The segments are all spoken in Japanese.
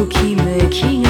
ときめきが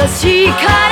確かに